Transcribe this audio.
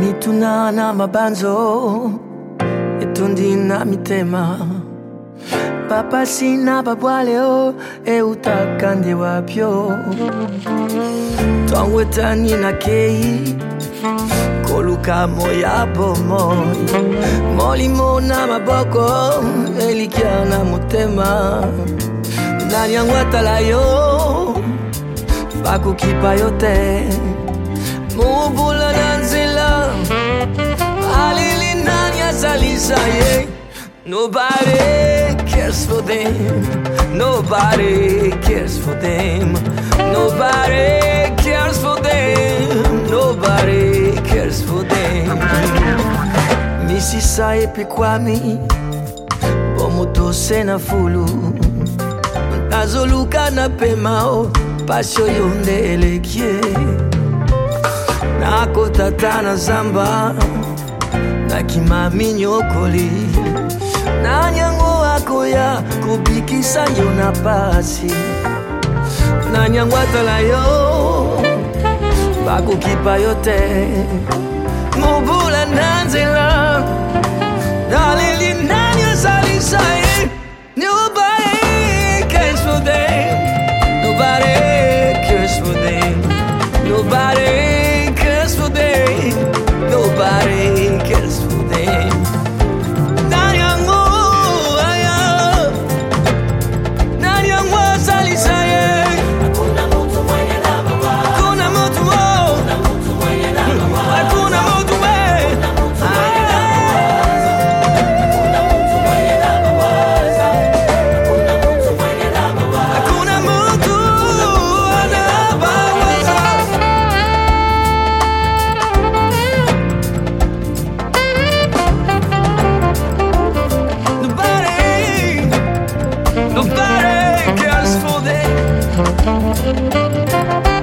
nitunana mabanzo etundina mitema. Papa sina babwaleo eutakande wapyo. Twangwetani na kei koluka moya bomoi molimo na maboko na motema nani atala yo yo te na nzela alili nani azalisa ye Nobody cares for them. Nobody cares for them. Nobody cares for them. Misisa epikwami bomoto sena fulu. Nazoluka na pema o pasi oyo nde elekie. Nakotata na zamba nakima minyokoli. Nani yango akoya kobikisa yo na pasi? Nani yango atala yo? Bakokipa yo te. na なるほど。